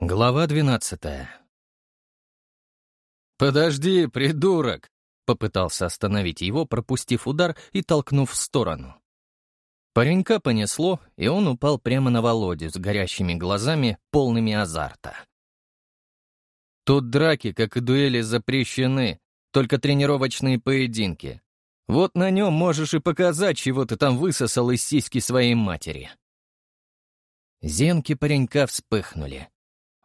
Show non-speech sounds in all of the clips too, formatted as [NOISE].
Глава двенадцатая. «Подожди, придурок!» — попытался остановить его, пропустив удар и толкнув в сторону. Паренька понесло, и он упал прямо на Володю с горящими глазами, полными азарта. Тут драки, как и дуэли, запрещены, только тренировочные поединки. Вот на нем можешь и показать, чего ты там высосал из сиськи своей матери. Зенки паренька вспыхнули.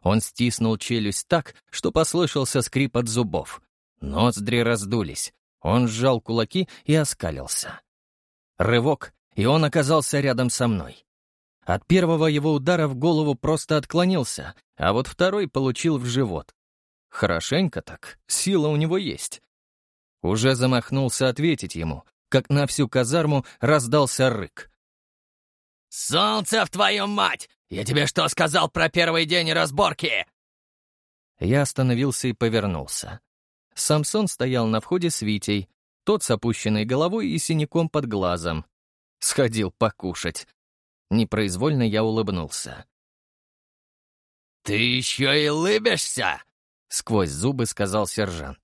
Он стиснул челюсть так, что послышался скрип от зубов. Ноздри раздулись. Он сжал кулаки и оскалился. Рывок, и он оказался рядом со мной. От первого его удара в голову просто отклонился, а вот второй получил в живот. Хорошенько так, сила у него есть. Уже замахнулся ответить ему, как на всю казарму раздался рык. «Солнце в твою мать! Я тебе что сказал про первый день разборки?» Я остановился и повернулся. Самсон стоял на входе с Витей, тот с опущенной головой и синяком под глазом. Сходил покушать. Непроизвольно я улыбнулся. «Ты еще и лыбишься?» — сквозь зубы сказал сержант.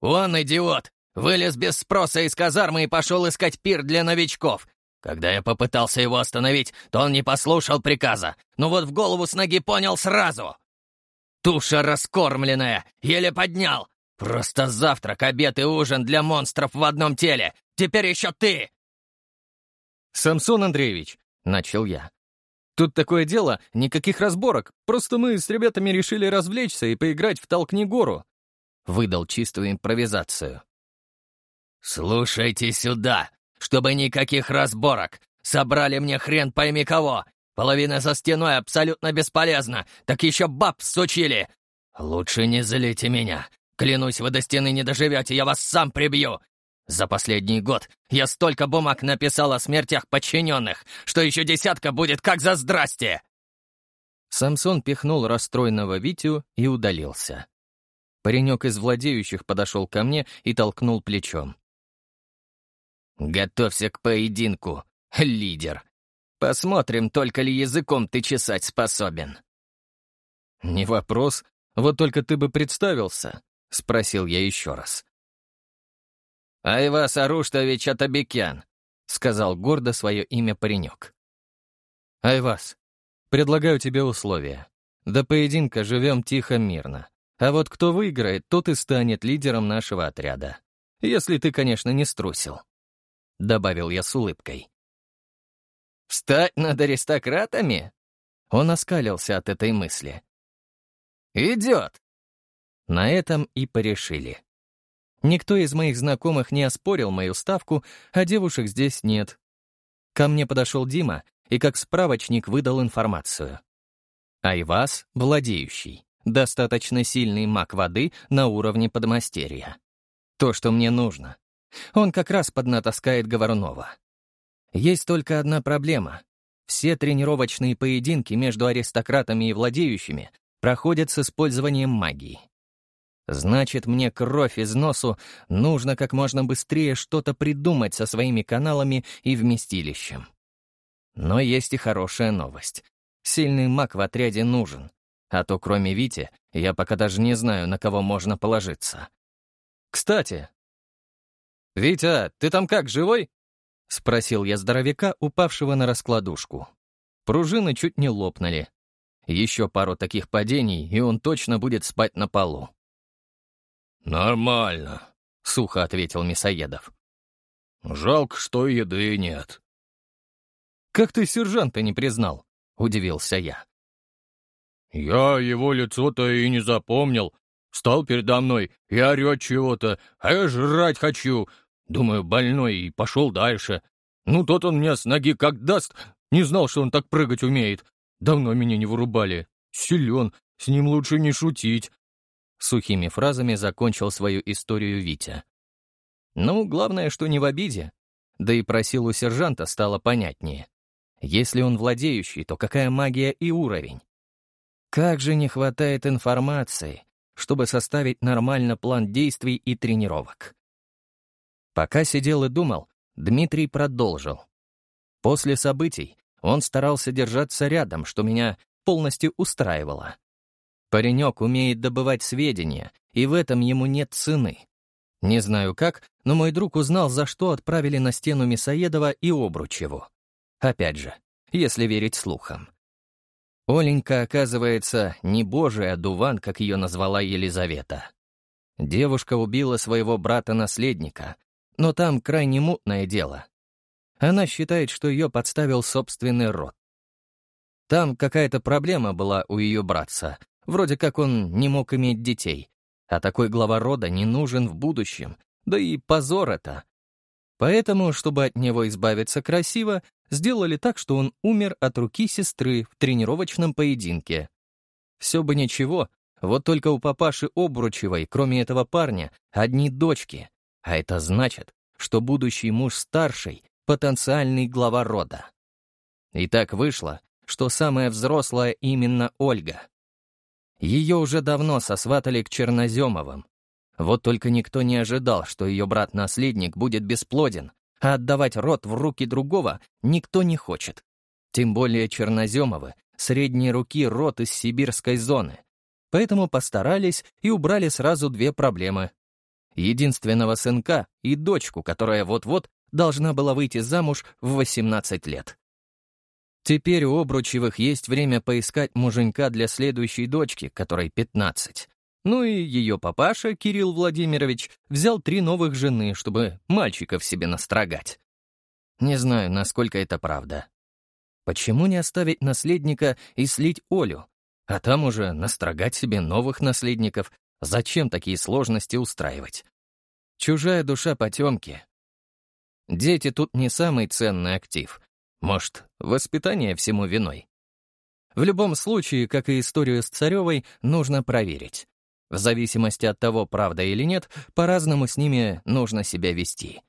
«Он, идиот, вылез без спроса из казармы и пошел искать пир для новичков. Когда я попытался его остановить, то он не послушал приказа, но вот в голову с ноги понял сразу. Туша раскормленная, еле поднял. Просто завтрак, обед и ужин для монстров в одном теле. Теперь еще ты!» «Самсон Андреевич», — начал я. «Тут такое дело, никаких разборок, просто мы с ребятами решили развлечься и поиграть в «Толкни гору». Выдал чистую импровизацию. «Слушайте сюда!» Чтобы никаких разборок. Собрали мне хрен пойми кого. Половина за стеной абсолютно бесполезна, так еще баб сучили. Лучше не злите меня. Клянусь, вы до стены не доживете, я вас сам прибью. За последний год я столько бумаг написал о смертях подчиненных, что еще десятка будет как за здрасте. Самсон пихнул расстроенного Витю и удалился. Паренек из владеющих подошел ко мне и толкнул плечом. «Готовься к поединку, лидер. Посмотрим, только ли языком ты чесать способен». «Не вопрос. Вот только ты бы представился», — спросил я еще раз. «Айвас Аруштович Атабекян», — сказал гордо свое имя паренек. «Айвас, предлагаю тебе условия. До поединка живем тихо, мирно. А вот кто выиграет, тот и станет лидером нашего отряда. Если ты, конечно, не струсил». — добавил я с улыбкой. «Встать над аристократами?» Он оскалился от этой мысли. «Идет!» На этом и порешили. Никто из моих знакомых не оспорил мою ставку, а девушек здесь нет. Ко мне подошел Дима и как справочник выдал информацию. Айвас — владеющий, достаточно сильный маг воды на уровне подмастерья. То, что мне нужно. Он как раз поднатаскает Говорунова. Есть только одна проблема. Все тренировочные поединки между аристократами и владеющими проходят с использованием магии. Значит, мне кровь из носу нужно как можно быстрее что-то придумать со своими каналами и вместилищем. Но есть и хорошая новость. Сильный маг в отряде нужен. А то, кроме Вити, я пока даже не знаю, на кого можно положиться. Кстати, «Витя, ты там как, живой?» — спросил я здоровяка, упавшего на раскладушку. Пружины чуть не лопнули. Еще пару таких падений, и он точно будет спать на полу. «Нормально», — сухо ответил Мясоедов. «Жалко, что еды нет». «Как ты сержанта не признал?» — удивился я. «Я его лицо-то и не запомнил. Встал передо мной и орет чего-то, а я жрать хочу. Думаю, больной, и пошел дальше. Ну, тот он мне с ноги как даст. Не знал, что он так прыгать умеет. Давно меня не вырубали. Силен, с ним лучше не шутить. Сухими фразами закончил свою историю Витя. Ну, главное, что не в обиде. Да и про силу сержанта стало понятнее. Если он владеющий, то какая магия и уровень? Как же не хватает информации чтобы составить нормально план действий и тренировок. Пока сидел и думал, Дмитрий продолжил. После событий он старался держаться рядом, что меня полностью устраивала. Паренек умеет добывать сведения, и в этом ему нет цены. Не знаю как, но мой друг узнал, за что отправили на стену Мясоедова и Обручеву. Опять же, если верить слухам. Оленька, оказывается, не божий одуван, как ее назвала Елизавета. Девушка убила своего брата-наследника, но там крайне мутное дело. Она считает, что ее подставил собственный род. Там какая-то проблема была у ее братца, вроде как он не мог иметь детей, а такой глава рода не нужен в будущем, да и позор это. Поэтому, чтобы от него избавиться красиво, сделали так, что он умер от руки сестры в тренировочном поединке. Все бы ничего, вот только у папаши Обручевой, кроме этого парня, одни дочки. А это значит, что будущий муж старший — потенциальный глава рода. И так вышло, что самая взрослая именно Ольга. Ее уже давно сосватали к Черноземовым. Вот только никто не ожидал, что ее брат-наследник будет бесплоден, а отдавать род в руки другого никто не хочет. Тем более Черноземовы — средней руки род из сибирской зоны. Поэтому постарались и убрали сразу две проблемы. Единственного сынка и дочку, которая вот-вот должна была выйти замуж в 18 лет. Теперь у Обручевых есть время поискать муженька для следующей дочки, которой 15. Ну и ее папаша, Кирилл Владимирович, взял три новых жены, чтобы мальчиков себе настрогать. Не знаю, насколько это правда. Почему не оставить наследника и слить Олю? А там уже настрогать себе новых наследников. Зачем такие сложности устраивать? Чужая душа потемки. Дети тут не самый ценный актив. Может, воспитание всему виной? В любом случае, как и историю с Царевой, нужно проверить. В зависимости от того, правда или нет, по-разному с ними нужно себя вести.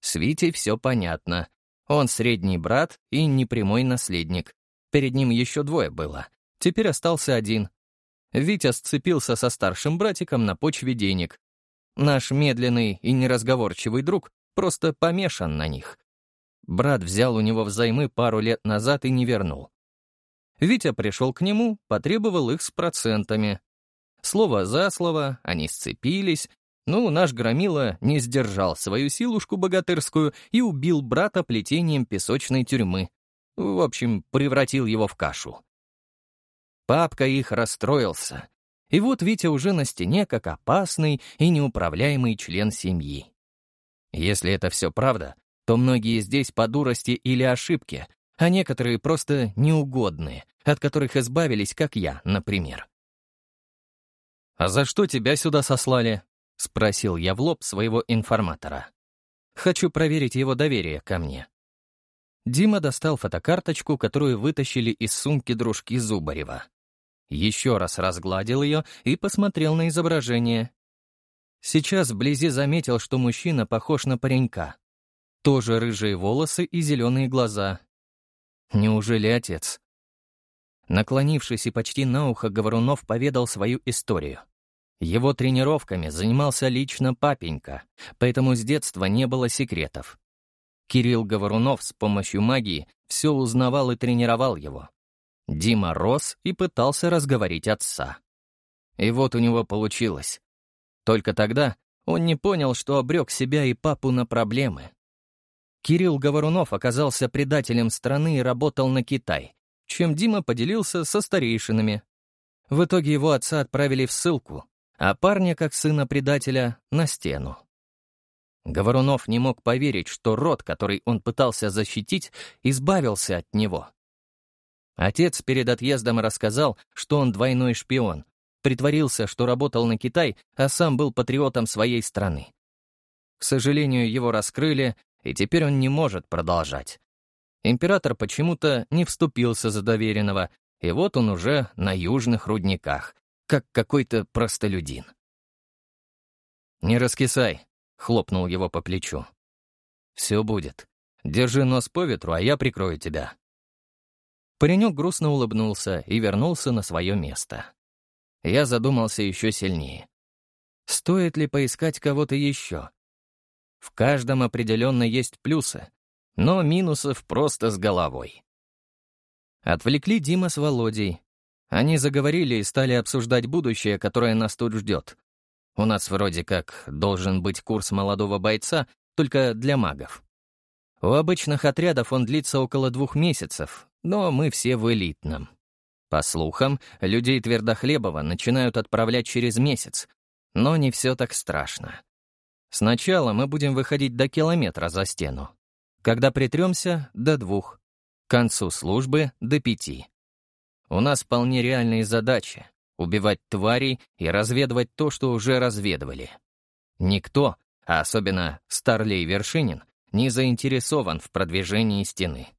С Витей все понятно. Он средний брат и непрямой наследник. Перед ним еще двое было. Теперь остался один. Витя сцепился со старшим братиком на почве денег. Наш медленный и неразговорчивый друг просто помешан на них. Брат взял у него взаймы пару лет назад и не вернул. Витя пришел к нему, потребовал их с процентами. Слово за слово, они сцепились. Ну, наш Громила не сдержал свою силушку богатырскую и убил брата плетением песочной тюрьмы. В общем, превратил его в кашу. Папка их расстроился. И вот Витя уже на стене как опасный и неуправляемый член семьи. Если это все правда, то многие здесь по дурости или ошибке, а некоторые просто неугодные, от которых избавились, как я, например. «А за что тебя сюда сослали?» — спросил я в лоб своего информатора. «Хочу проверить его доверие ко мне». Дима достал фотокарточку, которую вытащили из сумки дружки Зубарева. Еще раз разгладил ее и посмотрел на изображение. Сейчас вблизи заметил, что мужчина похож на паренька. Тоже рыжие волосы и зеленые глаза. Неужели отец? Наклонившись и почти на ухо, Говорунов поведал свою историю. Его тренировками занимался лично папенька, поэтому с детства не было секретов. Кирилл Говорунов с помощью магии все узнавал и тренировал его. Дима рос и пытался разговорить отца. И вот у него получилось. Только тогда он не понял, что обрек себя и папу на проблемы. Кирилл Говорунов оказался предателем страны и работал на Китай, чем Дима поделился со старейшинами. В итоге его отца отправили в ссылку, а парня, как сына предателя, на стену. Говорунов не мог поверить, что род, который он пытался защитить, избавился от него. Отец перед отъездом рассказал, что он двойной шпион, притворился, что работал на Китай, а сам был патриотом своей страны. К сожалению, его раскрыли, и теперь он не может продолжать. Император почему-то не вступился за доверенного, и вот он уже на южных рудниках, как какой-то простолюдин. «Не раскисай», — хлопнул его по плечу. «Все будет. Держи нос по ветру, а я прикрою тебя». Паренек грустно улыбнулся и вернулся на свое место. Я задумался еще сильнее. Стоит ли поискать кого-то еще? В каждом определенно есть плюсы, но минусов просто с головой. Отвлекли Дима с Володей, Они заговорили и стали обсуждать будущее, которое нас тут ждет. У нас вроде как должен быть курс молодого бойца, только для магов. У обычных отрядов он длится около двух месяцев, но мы все в элитном. По слухам, людей Твердохлебова начинают отправлять через месяц, но не все так страшно. Сначала мы будем выходить до километра за стену. Когда притремся — до двух. К концу службы — до пяти. У нас вполне реальные задачи — убивать тварей и разведывать то, что уже разведывали. Никто, а особенно Старлей Вершинин, не заинтересован в продвижении стены.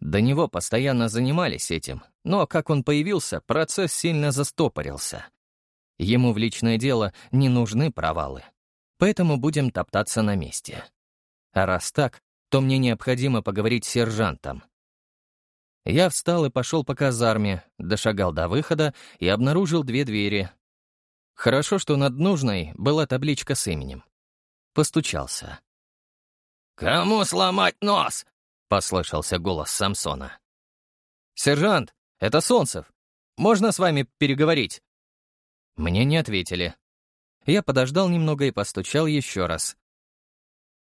До него постоянно занимались этим, но как он появился, процесс сильно застопорился. Ему в личное дело не нужны провалы, поэтому будем топтаться на месте. А раз так, то мне необходимо поговорить с сержантом. Я встал и пошел по казарме, дошагал до выхода и обнаружил две двери. Хорошо, что над нужной была табличка с именем. Постучался. «Кому сломать нос?» — послышался голос Самсона. «Сержант, это Солнцев. Можно с вами переговорить?» Мне не ответили. Я подождал немного и постучал еще раз.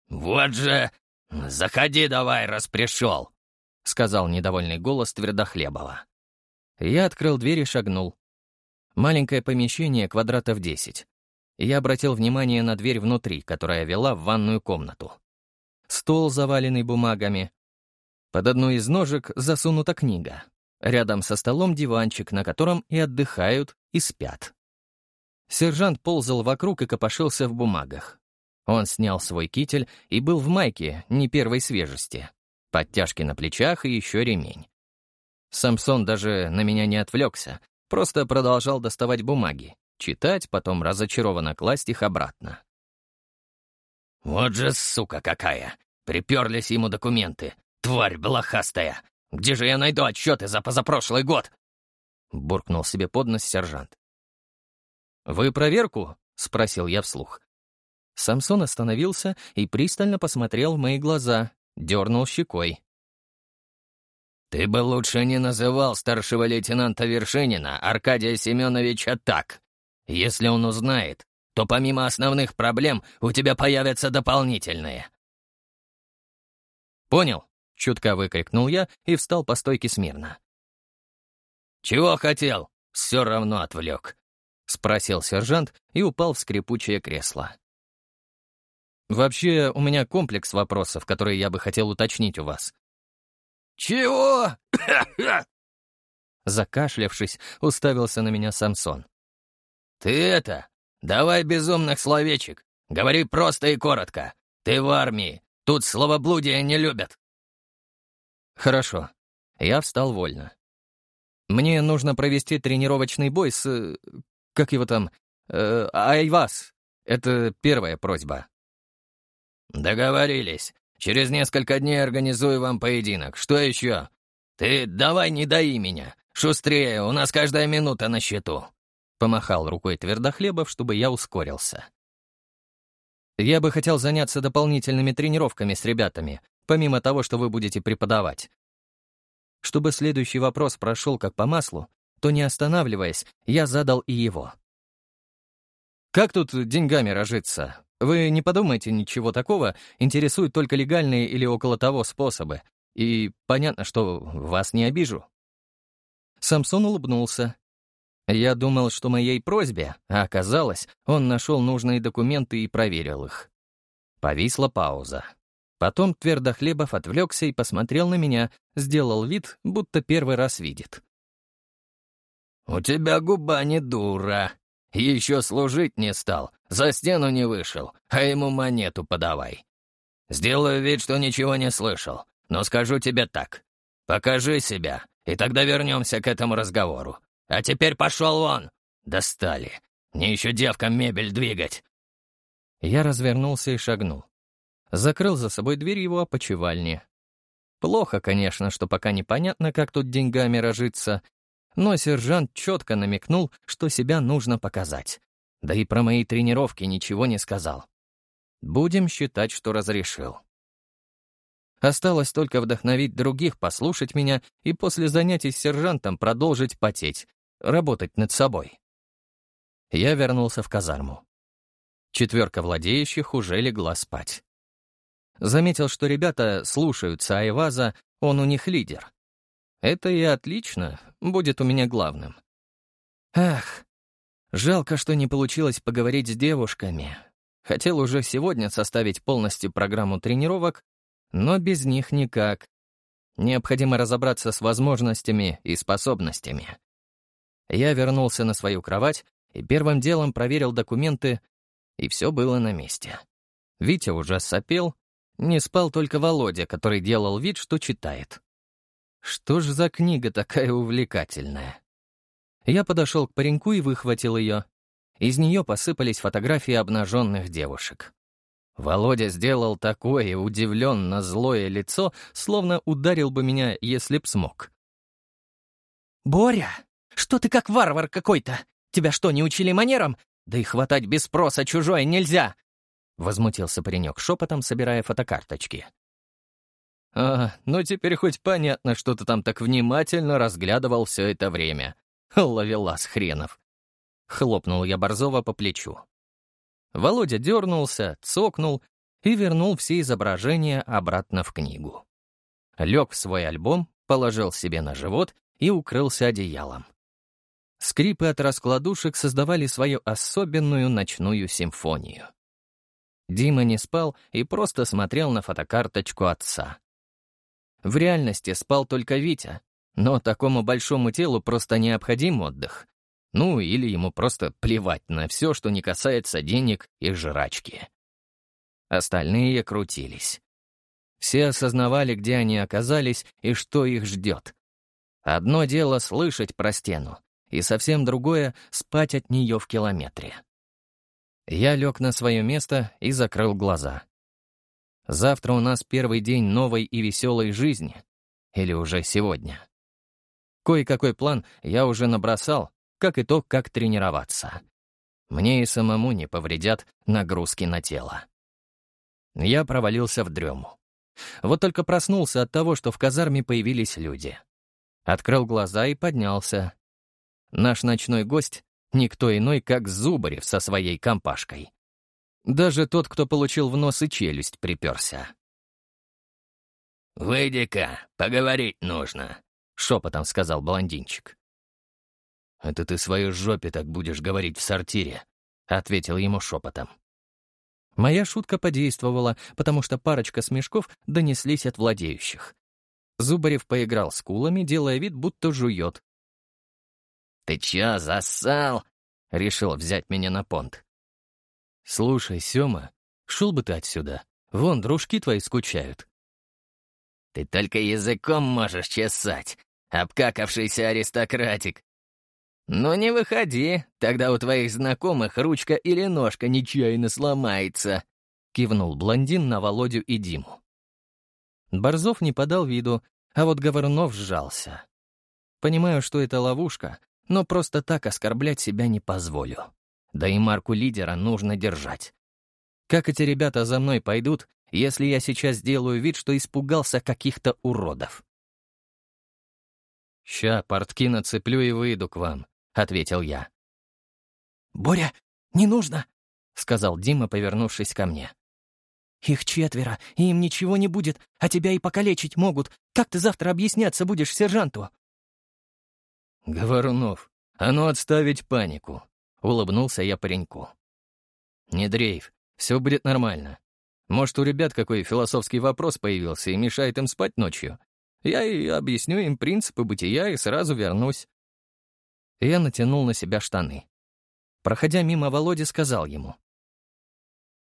«Вот же! Заходи давай, раз пришел!» — сказал недовольный голос Твердохлебова. Я открыл дверь и шагнул. Маленькое помещение, квадратов десять. Я обратил внимание на дверь внутри, которая вела в ванную комнату. Стол, заваленный бумагами. Под одной из ножек засунута книга. Рядом со столом диванчик, на котором и отдыхают, и спят. Сержант ползал вокруг и копошился в бумагах. Он снял свой китель и был в майке, не первой свежести. Подтяжки на плечах и еще ремень. Самсон даже на меня не отвлекся, просто продолжал доставать бумаги, читать, потом разочарованно класть их обратно. «Вот же сука какая! Приперлись ему документы! Тварь блохастая! Где же я найду отчеты за позапрошлый год?» Буркнул себе под нос сержант. «Вы проверку?» — спросил я вслух. Самсон остановился и пристально посмотрел в мои глаза, дернул щекой. «Ты бы лучше не называл старшего лейтенанта Вершинина Аркадия Семеновича так. Если он узнает, то помимо основных проблем у тебя появятся дополнительные». «Понял», — чутко выкрикнул я и встал по стойке смирно. «Чего хотел? Все равно отвлек. — спросил сержант и упал в скрипучее кресло. «Вообще, у меня комплекс вопросов, которые я бы хотел уточнить у вас». «Чего?» [COUGHS] Закашлявшись, уставился на меня Самсон. «Ты это, давай безумных словечек. Говори просто и коротко. Ты в армии. Тут словоблудие не любят». «Хорошо». Я встал вольно. «Мне нужно провести тренировочный бой с как его там, э, Айвас. Это первая просьба. Договорились. Через несколько дней организую вам поединок. Что еще? Ты давай не даи меня. Шустрее, у нас каждая минута на счету. Помахал рукой Твердохлебов, чтобы я ускорился. Я бы хотел заняться дополнительными тренировками с ребятами, помимо того, что вы будете преподавать. Чтобы следующий вопрос прошел как по маслу, то, не останавливаясь, я задал и его. «Как тут деньгами рожиться? Вы не подумайте ничего такого, интересуют только легальные или около того способы. И понятно, что вас не обижу». Самсон улыбнулся. Я думал, что моей просьбе, а оказалось, он нашел нужные документы и проверил их. Повисла пауза. Потом Твердохлебов отвлекся и посмотрел на меня, сделал вид, будто первый раз видит. «У тебя губа не дура. Еще служить не стал, за стену не вышел, а ему монету подавай. Сделаю вид, что ничего не слышал, но скажу тебе так. Покажи себя, и тогда вернемся к этому разговору. А теперь пошел вон! Достали. Мне еще девкам мебель двигать!» Я развернулся и шагнул. Закрыл за собой дверь его опочивальни. Плохо, конечно, что пока непонятно, как тут деньгами рожиться, но сержант четко намекнул, что себя нужно показать. Да и про мои тренировки ничего не сказал. Будем считать, что разрешил. Осталось только вдохновить других послушать меня и после занятий с сержантом продолжить потеть, работать над собой. Я вернулся в казарму. Четверка владеющих уже легла спать. Заметил, что ребята слушаются Айваза, он у них лидер. Это и отлично, будет у меня главным. Ах, жалко, что не получилось поговорить с девушками. Хотел уже сегодня составить полностью программу тренировок, но без них никак. Необходимо разобраться с возможностями и способностями. Я вернулся на свою кровать и первым делом проверил документы, и все было на месте. Витя уже сопел, не спал только Володя, который делал вид, что читает. Что ж за книга такая увлекательная? Я подошел к пареньку и выхватил ее. Из нее посыпались фотографии обнаженных девушек. Володя сделал такое удивленно злое лицо, словно ударил бы меня, если б смог. «Боря, что ты как варвар какой-то? Тебя что, не учили манерам? Да и хватать без спроса чужое нельзя!» Возмутился паренек шепотом, собирая фотокарточки. «А, ну теперь хоть понятно, что ты там так внимательно разглядывал все это время. Ловелас хренов!» Хлопнул я Борзова по плечу. Володя дернулся, цокнул и вернул все изображения обратно в книгу. Лег в свой альбом, положил себе на живот и укрылся одеялом. Скрипы от раскладушек создавали свою особенную ночную симфонию. Дима не спал и просто смотрел на фотокарточку отца. В реальности спал только Витя, но такому большому телу просто необходим отдых. Ну, или ему просто плевать на все, что не касается денег и жрачки. Остальные крутились. Все осознавали, где они оказались и что их ждет. Одно дело слышать про стену, и совсем другое — спать от нее в километре. Я лег на свое место и закрыл глаза. Завтра у нас первый день новой и веселой жизни. Или уже сегодня. Кое-какой план я уже набросал, как и то, как тренироваться. Мне и самому не повредят нагрузки на тело. Я провалился в дрему. Вот только проснулся от того, что в казарме появились люди. Открыл глаза и поднялся. Наш ночной гость — никто иной, как Зубарев со своей компашкой. Даже тот, кто получил в нос и челюсть, приперся. «Выйди-ка, поговорить нужно», — шепотом сказал блондинчик. «Это ты своей жопе так будешь говорить в сортире», — ответил ему шепотом. Моя шутка подействовала, потому что парочка смешков донеслись от владеющих. Зубарев поиграл с кулами, делая вид, будто жует, «Ты чё, зассал?» — решил взять меня на понт. «Слушай, Сёма, шел бы ты отсюда. Вон, дружки твои скучают». «Ты только языком можешь чесать, обкакавшийся аристократик. Ну не выходи, тогда у твоих знакомых ручка или ножка нечаянно сломается», — кивнул блондин на Володю и Диму. Борзов не подал виду, а вот Говорунов сжался. Понимаю, что это ловушка, но просто так оскорблять себя не позволю. Да и марку лидера нужно держать. Как эти ребята за мной пойдут, если я сейчас сделаю вид, что испугался каких-то уродов? «Ща портки нацеплю и выйду к вам», — ответил я. «Боря, не нужно», — сказал Дима, повернувшись ко мне. «Их четверо, и им ничего не будет, а тебя и покалечить могут. Как ты завтра объясняться будешь сержанту?» «Говорунов, а ну отставить панику!» — улыбнулся я пареньку. «Не дрейф, все будет нормально. Может, у ребят какой философский вопрос появился и мешает им спать ночью? Я и объясню им принципы бытия и сразу вернусь». Я натянул на себя штаны. Проходя мимо Володи, сказал ему.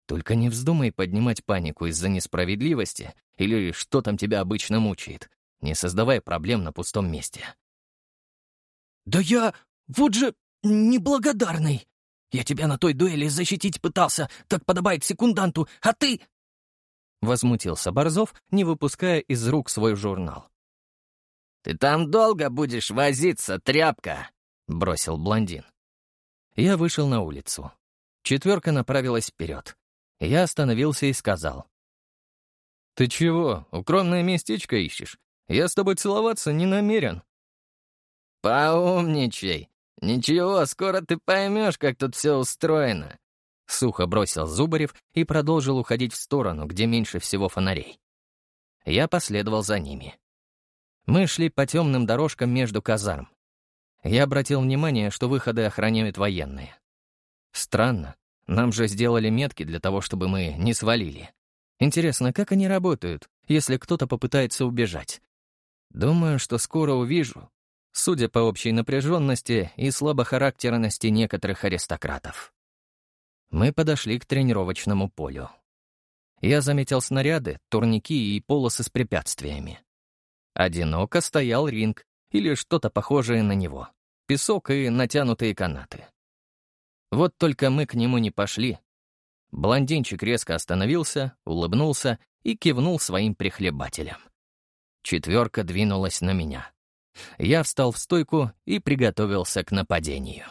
«Только не вздумай поднимать панику из-за несправедливости или что там тебя обычно мучает. Не создавай проблем на пустом месте». «Да я... вот же... неблагодарный! Я тебя на той дуэли защитить пытался, как подобает секунданту, а ты...» Возмутился Борзов, не выпуская из рук свой журнал. «Ты там долго будешь возиться, тряпка!» — бросил блондин. Я вышел на улицу. Четверка направилась вперед. Я остановился и сказал. «Ты чего, укромное местечко ищешь? Я с тобой целоваться не намерен». «Поумничай. Ничего, скоро ты поймешь, как тут все устроено. Сухо бросил Зубарев и продолжил уходить в сторону, где меньше всего фонарей. Я последовал за ними. Мы шли по темным дорожкам между казарм. Я обратил внимание, что выходы охраняют военные. Странно, нам же сделали метки для того, чтобы мы не свалили. Интересно, как они работают, если кто-то попытается убежать? Думаю, что скоро увижу, судя по общей напряженности и слабохарактерности некоторых аристократов. Мы подошли к тренировочному полю. Я заметил снаряды, турники и полосы с препятствиями. Одиноко стоял ринг или что-то похожее на него. Песок и натянутые канаты. Вот только мы к нему не пошли. Блондинчик резко остановился, улыбнулся и кивнул своим прихлебателям. Четверка двинулась на меня. Я встал в стойку и приготовился к нападению.